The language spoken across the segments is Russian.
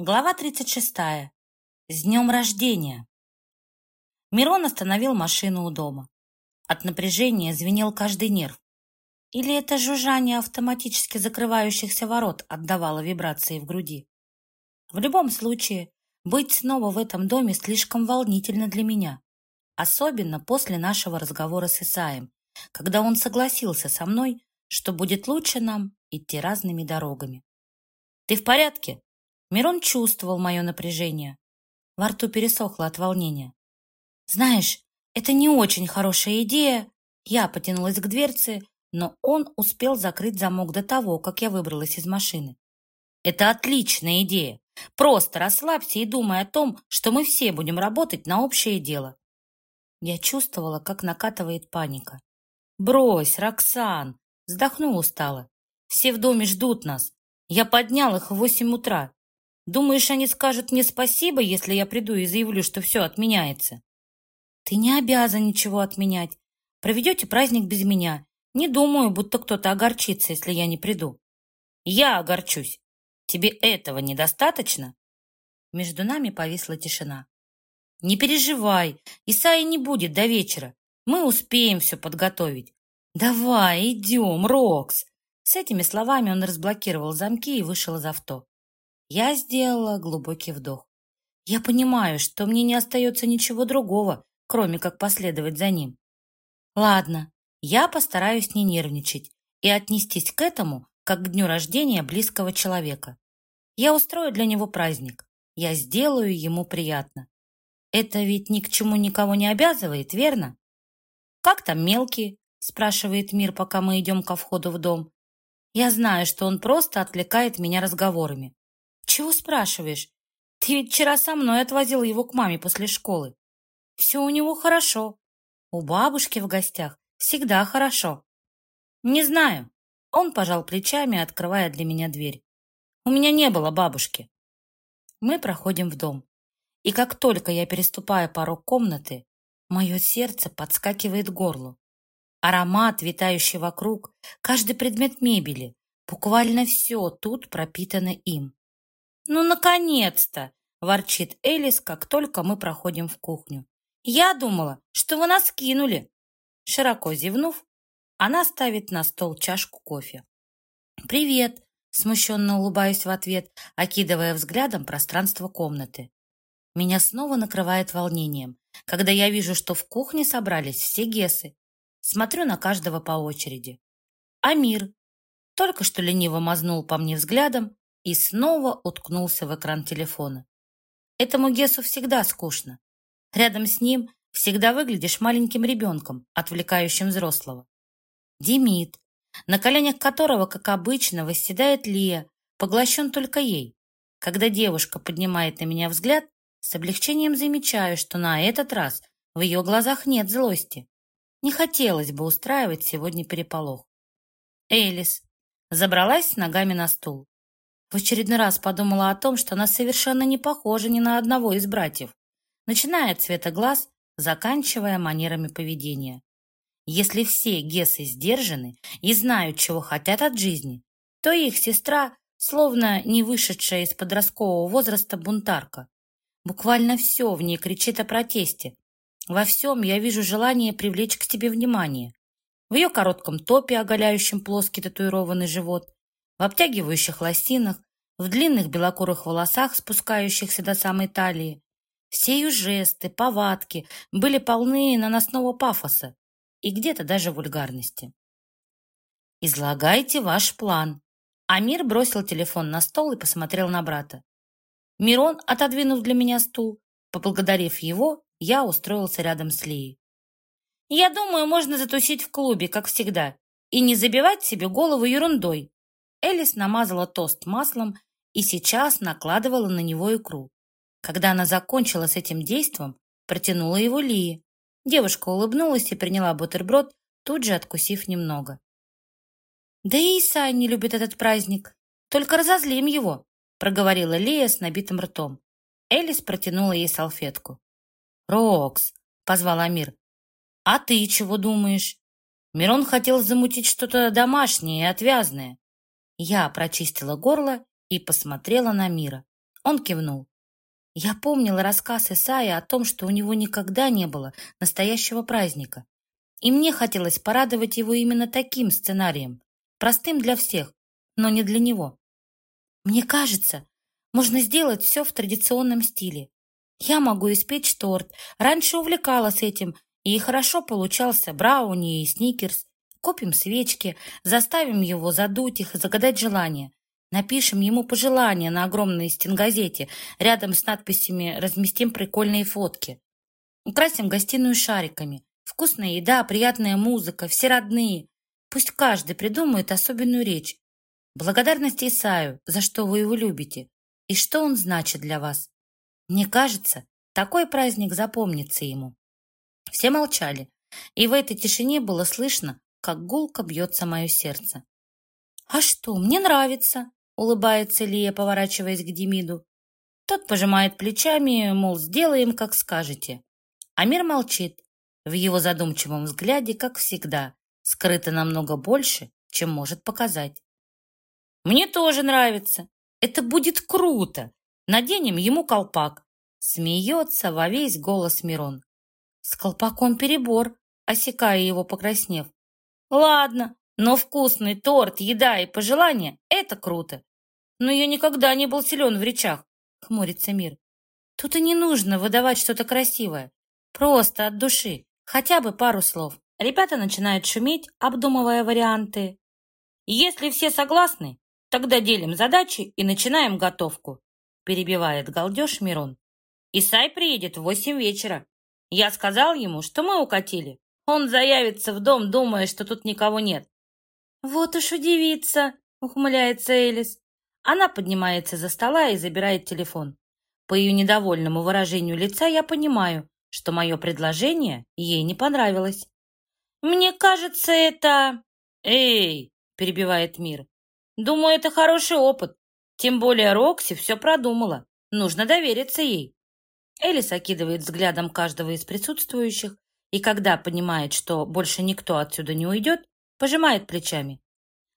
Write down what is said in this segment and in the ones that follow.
Глава 36. С днем рождения. Мирон остановил машину у дома. От напряжения звенел каждый нерв. Или это жужжание автоматически закрывающихся ворот отдавало вибрации в груди. В любом случае, быть снова в этом доме слишком волнительно для меня. Особенно после нашего разговора с Исаем, когда он согласился со мной, что будет лучше нам идти разными дорогами. «Ты в порядке?» Мирон чувствовал мое напряжение. Во рту пересохло от волнения. «Знаешь, это не очень хорошая идея». Я потянулась к дверце, но он успел закрыть замок до того, как я выбралась из машины. «Это отличная идея. Просто расслабься и думай о том, что мы все будем работать на общее дело». Я чувствовала, как накатывает паника. «Брось, Роксан!» Вздохнул устало. «Все в доме ждут нас. Я поднял их в восемь утра. Думаешь, они скажут мне спасибо, если я приду и заявлю, что все отменяется? Ты не обязан ничего отменять. Проведете праздник без меня. Не думаю, будто кто-то огорчится, если я не приду. Я огорчусь. Тебе этого недостаточно? Между нами повисла тишина. Не переживай, Исаи не будет до вечера. Мы успеем все подготовить. Давай, идем, Рокс. С этими словами он разблокировал замки и вышел из авто. Я сделала глубокий вдох. Я понимаю, что мне не остается ничего другого, кроме как последовать за ним. Ладно, я постараюсь не нервничать и отнестись к этому, как к дню рождения близкого человека. Я устрою для него праздник. Я сделаю ему приятно. Это ведь ни к чему никого не обязывает, верно? Как там мелкие? спрашивает Мир, пока мы идем ко входу в дом. Я знаю, что он просто отвлекает меня разговорами. Чего спрашиваешь? Ты ведь вчера со мной отвозил его к маме после школы. Все у него хорошо. У бабушки в гостях всегда хорошо. Не знаю. Он пожал плечами, открывая для меня дверь. У меня не было бабушки. Мы проходим в дом. И как только я переступаю порог комнаты, мое сердце подскакивает к горлу. Аромат, витающий вокруг, каждый предмет мебели, буквально все тут пропитано им. «Ну, наконец-то!» – ворчит Элис, как только мы проходим в кухню. «Я думала, что вы нас кинули!» Широко зевнув, она ставит на стол чашку кофе. «Привет!» – смущенно улыбаюсь в ответ, окидывая взглядом пространство комнаты. Меня снова накрывает волнением, когда я вижу, что в кухне собрались все гесы. Смотрю на каждого по очереди. Амир только что лениво мазнул по мне взглядом, и снова уткнулся в экран телефона. Этому Гесу всегда скучно. Рядом с ним всегда выглядишь маленьким ребенком, отвлекающим взрослого. Демид, на коленях которого, как обычно, восседает Лия, поглощен только ей. Когда девушка поднимает на меня взгляд, с облегчением замечаю, что на этот раз в ее глазах нет злости. Не хотелось бы устраивать сегодня переполох. Элис забралась с ногами на стул. В очередной раз подумала о том, что она совершенно не похожа ни на одного из братьев, начиная от цвета глаз, заканчивая манерами поведения. Если все Гесы сдержаны и знают, чего хотят от жизни, то их сестра словно не вышедшая из подросткового возраста бунтарка. Буквально все в ней кричит о протесте. Во всем я вижу желание привлечь к себе внимание. В ее коротком топе, оголяющем плоский татуированный живот, в обтягивающих лосинах, в длинных белокурых волосах, спускающихся до самой талии. Все ее жесты, повадки были полны наносного пафоса и где-то даже вульгарности. «Излагайте ваш план». Амир бросил телефон на стол и посмотрел на брата. Мирон, отодвинув для меня стул, поблагодарив его, я устроился рядом с Лией. «Я думаю, можно затусить в клубе, как всегда, и не забивать себе голову ерундой», Элис намазала тост маслом и сейчас накладывала на него икру. Когда она закончила с этим действом, протянула его Лии. Девушка улыбнулась и приняла бутерброд, тут же откусив немного. «Да и Исай не любит этот праздник. Только разозлим его», проговорила Лия с набитым ртом. Элис протянула ей салфетку. «Рокс», — позвал Амир, — «а ты чего думаешь?» Мирон хотел замутить что-то домашнее и отвязное. Я прочистила горло и посмотрела на Мира. Он кивнул. Я помнила рассказ Исаия о том, что у него никогда не было настоящего праздника. И мне хотелось порадовать его именно таким сценарием, простым для всех, но не для него. Мне кажется, можно сделать все в традиционном стиле. Я могу испечь торт. Раньше увлекалась этим, и хорошо получался брауни и сникерс. Купим свечки, заставим его задуть их и загадать желание. Напишем ему пожелания на огромной стенгазете. Рядом с надписями разместим прикольные фотки. Украсим гостиную шариками. Вкусная еда, приятная музыка, все родные. Пусть каждый придумает особенную речь. Благодарность Исаю, за что вы его любите, и что он значит для вас. Мне кажется, такой праздник запомнится ему. Все молчали, и в этой тишине было слышно, как гулко бьется мое сердце. «А что, мне нравится», — улыбается Лия, поворачиваясь к Демиду. Тот пожимает плечами, мол, сделаем, как скажете. Амир молчит. В его задумчивом взгляде, как всегда, скрыто намного больше, чем может показать. «Мне тоже нравится. Это будет круто. Наденем ему колпак. Смеется во весь голос Мирон. С колпаком перебор, осекая его, покраснев. Ладно, но вкусный торт, еда и пожелания — это круто. Но я никогда не был силен в речах, хмурится Мир. Тут и не нужно выдавать что-то красивое. Просто от души, хотя бы пару слов. Ребята начинают шуметь, обдумывая варианты. Если все согласны, Тогда делим задачи и начинаем готовку. Перебивает галдеж Мирон. Исай приедет в восемь вечера. Я сказал ему, что мы укатили. Он заявится в дом, думая, что тут никого нет. Вот уж удивится, ухмыляется Элис. Она поднимается за стола и забирает телефон. По ее недовольному выражению лица я понимаю, что мое предложение ей не понравилось. «Мне кажется, это...» «Эй!» — перебивает Мир. Думаю, это хороший опыт. Тем более Рокси все продумала. Нужно довериться ей. Элис окидывает взглядом каждого из присутствующих и, когда понимает, что больше никто отсюда не уйдет, пожимает плечами.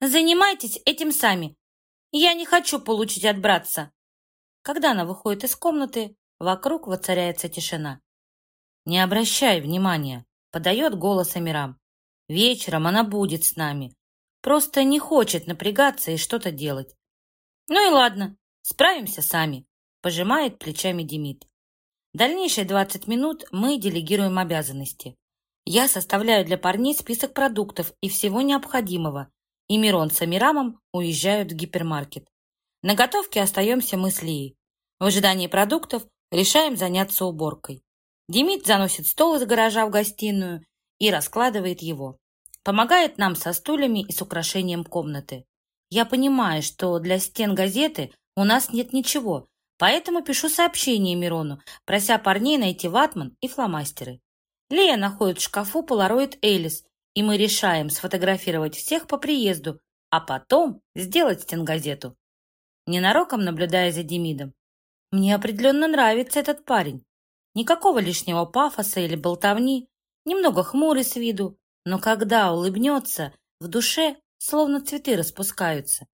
«Занимайтесь этим сами. Я не хочу получить от братца». Когда она выходит из комнаты, вокруг воцаряется тишина. «Не обращай внимания», — подает голос Амирам. «Вечером она будет с нами. Просто не хочет напрягаться и что-то делать. Ну и ладно, справимся сами, пожимает плечами Демид. Дальнейшие 20 минут мы делегируем обязанности. Я составляю для парней список продуктов и всего необходимого, и Мирон с Амирамом уезжают в гипермаркет. На готовке остаемся мы с Лией. В ожидании продуктов решаем заняться уборкой. Демид заносит стол из гаража в гостиную и раскладывает его. Помогает нам со стульями и с украшением комнаты. Я понимаю, что для стен газеты у нас нет ничего, поэтому пишу сообщение Мирону, прося парней найти ватман и фломастеры. Лея находит в шкафу полароид Элис, и мы решаем сфотографировать всех по приезду, а потом сделать стенгазету. Ненароком наблюдая за Демидом. Мне определенно нравится этот парень. Никакого лишнего пафоса или болтовни, немного хмурый с виду, но когда улыбнется, в душе словно цветы распускаются.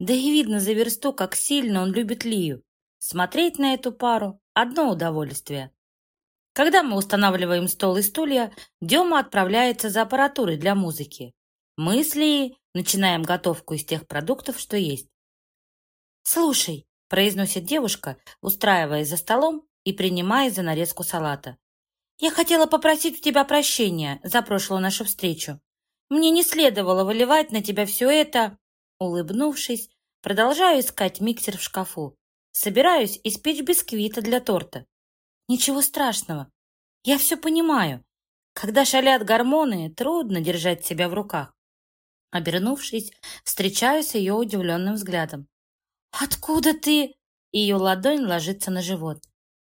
Да и видно за версту, как сильно он любит Лию. Смотреть на эту пару – одно удовольствие. Когда мы устанавливаем стол и стулья, Дема отправляется за аппаратурой для музыки. Мы с Лией начинаем готовку из тех продуктов, что есть. «Слушай», – произносит девушка, устраиваясь за столом и принимая за нарезку салата. Я хотела попросить у тебя прощения за прошлую нашу встречу. Мне не следовало выливать на тебя все это. Улыбнувшись, продолжаю искать миксер в шкафу. Собираюсь испечь бисквита для торта. Ничего страшного. Я все понимаю. Когда шалят гормоны, трудно держать себя в руках. Обернувшись, встречаюсь ее удивленным взглядом. «Откуда ты?» Ее ладонь ложится на живот.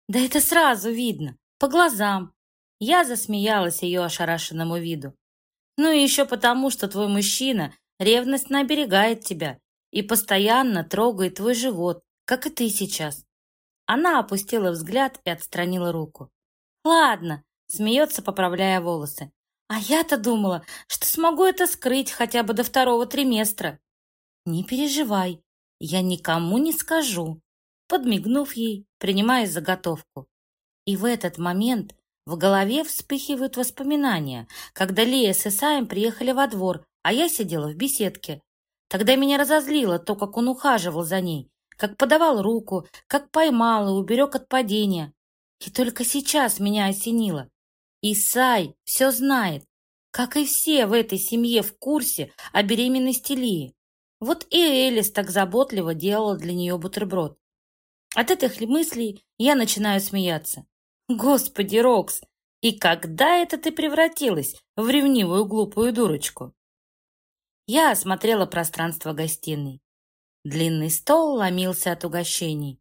«Да это сразу видно, по глазам. Я засмеялась ее ошарашенному виду. Ну и еще потому, что твой мужчина ревностно оберегает тебя и постоянно трогает твой живот, как и ты сейчас. Она опустила взгляд и отстранила руку. Ладно, смеется, поправляя волосы. А я-то думала, что смогу это скрыть хотя бы до второго триместра. Не переживай, я никому не скажу. подмигнув ей, принимая заготовку. И в этот момент в голове вспыхивают воспоминания, когда Лея с Исаем приехали во двор, а я сидела в беседке. Тогда меня разозлило то, как он ухаживал за ней, как подавал руку, как поймал и уберег от падения. И только сейчас меня осенило. Исай все знает, как и все в этой семье в курсе о беременности Лии. Вот и Элис так заботливо делала для нее бутерброд. От этих мыслей я начинаю смеяться. Господи, Рокс, и когда это ты превратилась в ревнивую глупую дурочку? Я осмотрела пространство гостиной. Длинный стол ломился от угощений.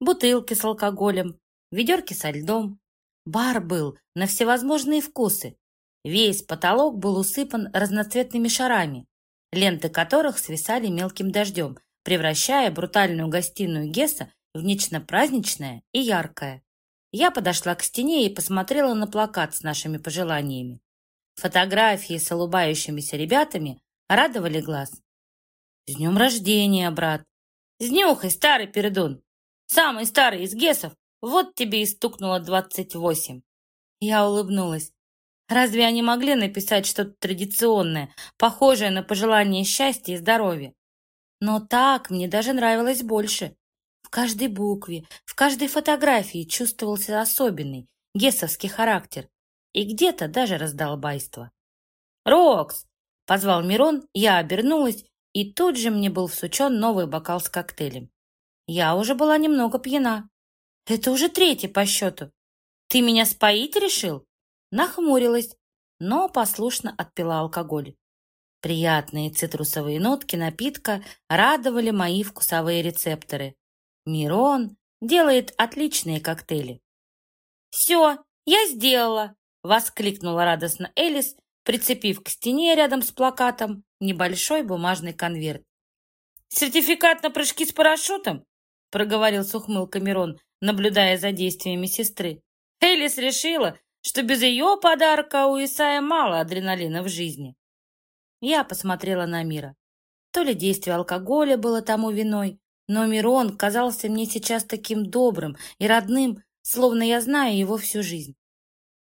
Бутылки с алкоголем, ведерки со льдом. Бар был на всевозможные вкусы. Весь потолок был усыпан разноцветными шарами, ленты которых свисали мелким дождем, превращая брутальную гостиную Гесса в нечто праздничное и яркое. Я подошла к стене и посмотрела на плакат с нашими пожеланиями. Фотографии с улыбающимися ребятами радовали глаз. «С днем рождения, брат!» «С днюхой, старый передун! Самый старый из гесов! Вот тебе и стукнуло двадцать восемь!» Я улыбнулась. Разве они могли написать что-то традиционное, похожее на пожелание счастья и здоровья? Но так мне даже нравилось больше каждой букве, в каждой фотографии чувствовался особенный гессовский характер и где-то даже раздолбайство. «Рокс!» — позвал Мирон, я обернулась, и тут же мне был всучен новый бокал с коктейлем. Я уже была немного пьяна. Это уже третий по счету. Ты меня споить решил? Нахмурилась, но послушно отпила алкоголь. Приятные цитрусовые нотки напитка радовали мои вкусовые рецепторы. Мирон делает отличные коктейли. «Все, я сделала!» — воскликнула радостно Элис, прицепив к стене рядом с плакатом небольшой бумажный конверт. «Сертификат на прыжки с парашютом?» — проговорил с ухмылкой Мирон, наблюдая за действиями сестры. Элис решила, что без ее подарка у Исая мало адреналина в жизни. Я посмотрела на Мира. То ли действие алкоголя было тому виной, но Мирон казался мне сейчас таким добрым и родным, словно я знаю его всю жизнь.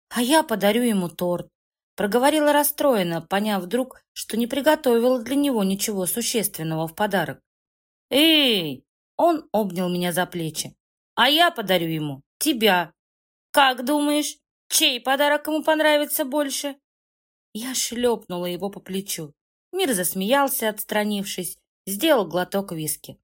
А я подарю ему торт. Проговорила расстроенно, поняв вдруг, что не приготовила для него ничего существенного в подарок. «Эй!» Он обнял меня за плечи. «А я подарю ему тебя. Как думаешь, чей подарок ему понравится больше?» Я шлепнула его по плечу. Мир засмеялся, отстранившись, сделал глоток виски.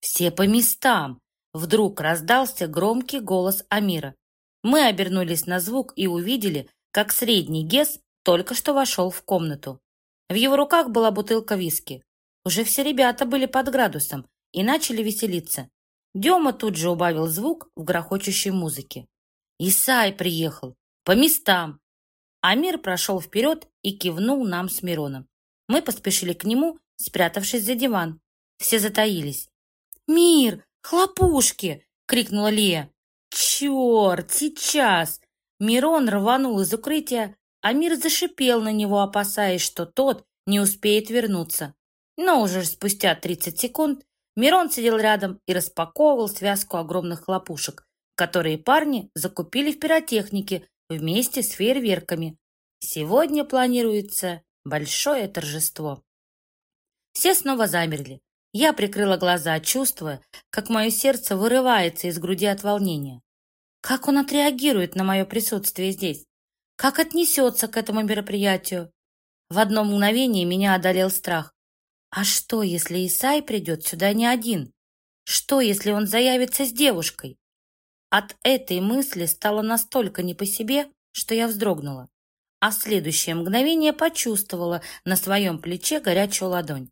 «Все по местам!» Вдруг раздался громкий голос Амира. Мы обернулись на звук и увидели, как средний Гес только что вошел в комнату. В его руках была бутылка виски. Уже все ребята были под градусом и начали веселиться. Дема тут же убавил звук в грохочущей музыке. «Исай приехал! По местам!» Амир прошел вперед и кивнул нам с Мироном. Мы поспешили к нему, спрятавшись за диван. Все затаились. «Мир! Хлопушки!» — крикнула Лия. «Черт! Сейчас!» Мирон рванул из укрытия, а Мир зашипел на него, опасаясь, что тот не успеет вернуться. Но уже спустя 30 секунд Мирон сидел рядом и распаковывал связку огромных хлопушек, которые парни закупили в пиротехнике вместе с фейерверками. Сегодня планируется большое торжество. Все снова замерли, я прикрыла глаза, чувствуя, как мое сердце вырывается из груди от волнения. Как он отреагирует на мое присутствие здесь? Как отнесется к этому мероприятию? В одно мгновение меня одолел страх. А что, если Исай придет сюда не один? Что, если он заявится с девушкой? От этой мысли стало настолько не по себе, что я вздрогнула, а в следующее мгновение почувствовала на своем плече горячую ладонь.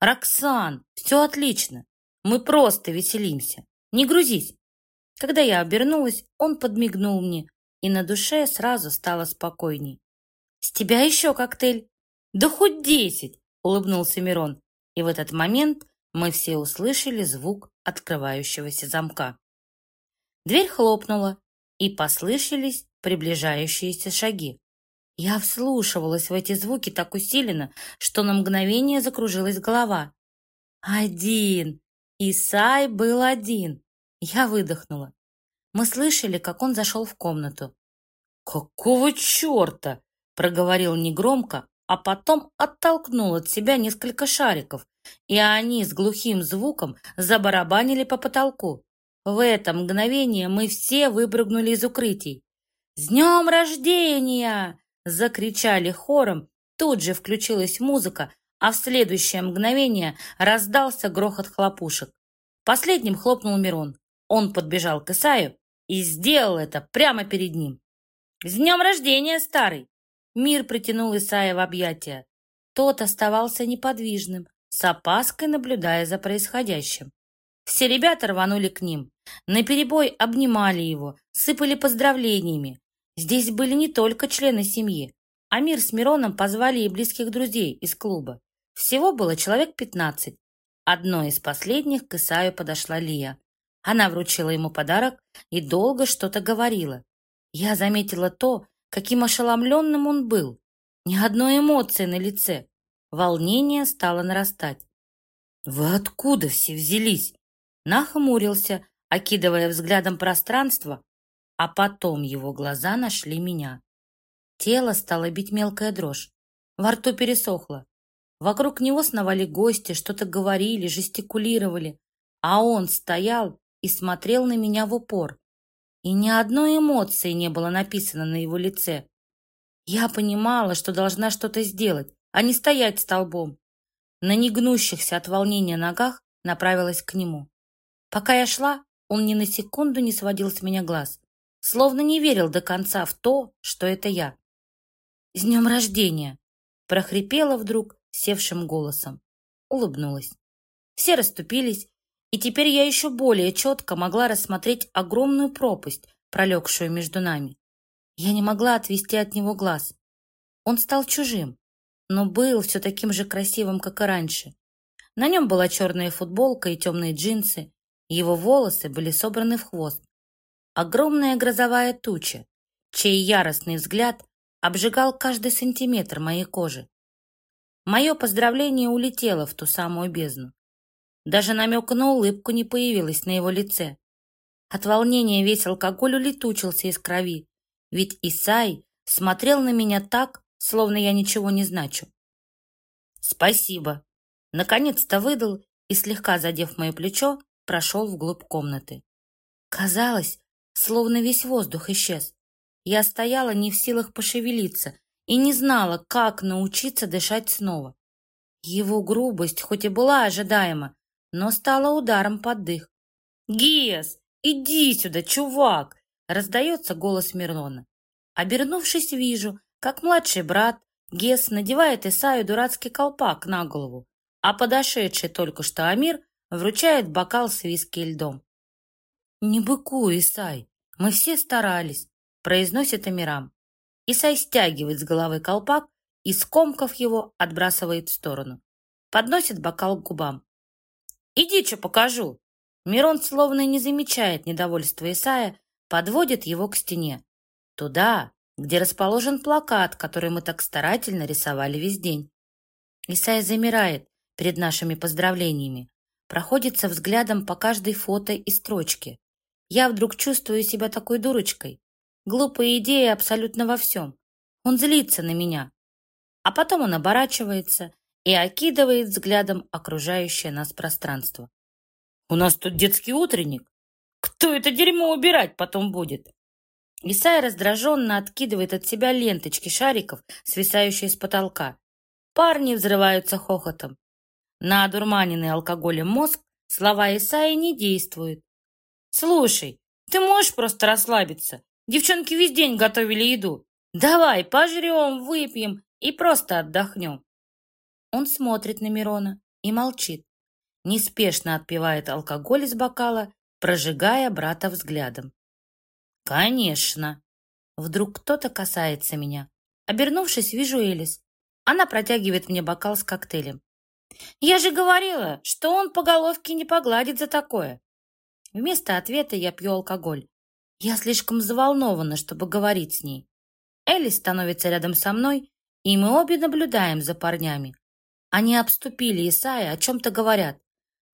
«Роксан, все отлично. Мы просто веселимся. Не грузись». Когда я обернулась, он подмигнул мне, и на душе сразу стало спокойней. «С тебя еще коктейль?» «Да хоть десять!» — улыбнулся Мирон. И в этот момент мы все услышали звук открывающегося замка. Дверь хлопнула, и послышались приближающиеся шаги. Я вслушивалась в эти звуки так усиленно, что на мгновение закружилась голова. «Один! Исай был один. Я выдохнула. Мы слышали, как он зашел в комнату. «Какого черта?» — проговорил негромко, а потом оттолкнул от себя несколько шариков, и они с глухим звуком забарабанили по потолку. В это мгновение мы все выпрыгнули из укрытий. «С днем рождения!» — закричали хором. Тут же включилась музыка, а в следующее мгновение раздался грохот хлопушек. Последним хлопнул Мирон. Он подбежал к Исаю и сделал это прямо перед ним. «С днем рождения, старый!» Мир притянул Исая в объятия. Тот оставался неподвижным, с опаской наблюдая за происходящим. Все ребята рванули к ним, наперебой обнимали его, сыпали поздравлениями. Здесь были не только члены семьи. Амир с Мироном позвали и близких друзей из клуба. Всего было человек пятнадцать. Одной из последних к Исаю подошла Лия. Она вручила ему подарок и долго что-то говорила. Я заметила то, каким ошеломленным он был. Ни одной эмоции на лице. Волнение стало нарастать. «Вы откуда все взялись?» Нахмурился, окидывая взглядом пространство, а потом его глаза нашли меня. Тело стало бить мелкая дрожь. Во рту пересохло. Вокруг него сновали гости, что-то говорили, жестикулировали, а он стоял и смотрел на меня в упор. И ни одной эмоции не было написано на его лице. Я понимала, что должна что-то сделать, а не стоять столбом. На негнущихся от волнения ногах направилась к нему. Пока я шла, он ни на секунду не сводил с меня глаз, словно не верил до конца в то, что это я. «С днем рождения!» — прохрипела вдруг севшим голосом. Улыбнулась. Все расступились, и теперь я еще более четко могла рассмотреть огромную пропасть, пролегшую между нами. Я не могла отвести от него глаз. Он стал чужим, но был все таким же красивым, как и раньше. На нем была черная футболка и темные джинсы, его волосы были собраны в хвост. Огромная грозовая туча, чей яростный взгляд обжигал каждый сантиметр моей кожи. Мое поздравление улетело в ту самую бездну. Даже намека на улыбку не появилось на его лице. От волнения весь алкоголь улетучился из крови, ведь Исай смотрел на меня так, словно я ничего не значу. «Спасибо!» Наконец-то выдал и, слегка задев мое плечо, прошел вглубь комнаты. Казалось, словно весь воздух исчез. Я стояла не в силах пошевелиться и не знала, как научиться дышать снова. Его грубость хоть и была ожидаема, но стала ударом под дых. «Гес, иди сюда, чувак!» раздается голос Мирлона. Обернувшись, вижу, как младший брат Гес надевает Исаю дурацкий колпак на голову, а подошедший только что Амир вручает бокал с виски и льдом. «Не быкуй, Исай, мы все старались», — произносит Амирам. Исай стягивает с головы колпак и, скомкав его, отбрасывает в сторону. Подносит бокал к губам. «Иди, что покажу!» Мирон словно не замечает недовольства Исая, подводит его к стене. Туда, где расположен плакат, который мы так старательно рисовали весь день. Исай замирает перед нашими поздравлениями, проходится взглядом по каждой фото и строчке. Я вдруг чувствую себя такой дурочкой. Глупая идея абсолютно во всем. Он злится на меня. А потом он оборачивается и окидывает взглядом окружающее нас пространство. «У нас тут детский утренник. Кто это дерьмо убирать потом будет?» Исай раздраженно откидывает от себя ленточки шариков, свисающие с потолка. Парни взрываются хохотом. На одурманенный алкоголем мозг слова Исаи не действуют. «Слушай, ты можешь просто расслабиться? Девчонки весь день готовили еду. Давай, пожрем, выпьем и просто отдохнем». Он смотрит на Мирона и молчит. Неспешно отпивает алкоголь из бокала, прожигая брата взглядом. «Конечно!» Вдруг кто-то касается меня. Обернувшись, вижу Элис. Она протягивает мне бокал с коктейлем. Я же говорила, что он по головке не погладит за такое. Вместо ответа я пью алкоголь. Я слишком взволнована, чтобы говорить с ней. Элли становится рядом со мной, и мы обе наблюдаем за парнями. Они обступили Исая, о чем-то говорят.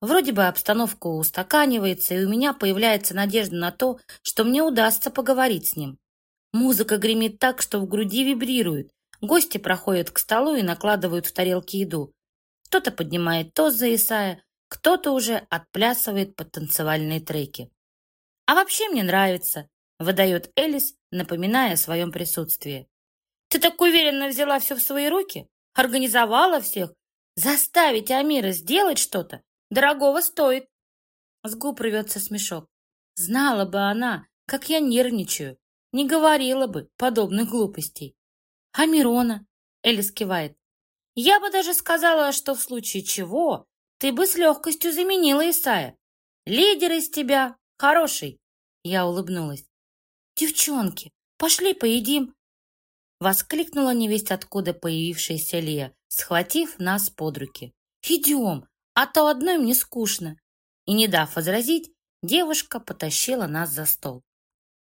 Вроде бы обстановка устаканивается, и у меня появляется надежда на то, что мне удастся поговорить с ним. Музыка гремит так, что в груди вибрирует. Гости проходят к столу и накладывают в тарелки еду. Кто-то поднимает тост за Исая, кто-то уже отплясывает под танцевальные треки. «А вообще мне нравится», — выдает Элис, напоминая о своем присутствии. «Ты так уверенно взяла все в свои руки? Организовала всех? Заставить Амира сделать что-то? Дорогого стоит!» С губ рвется смешок. Знала бы она, как я нервничаю, не говорила бы подобных глупостей. А Мирона? Элис кивает. Я бы даже сказала, что в случае чего ты бы с легкостью заменила Исая. Лидер из тебя хороший. Я улыбнулась. Девчонки, пошли поедим. Воскликнула невесть откуда появившаяся Лия, схватив нас под руки. Идем, а то одной мне скучно. И не дав возразить, девушка потащила нас за стол.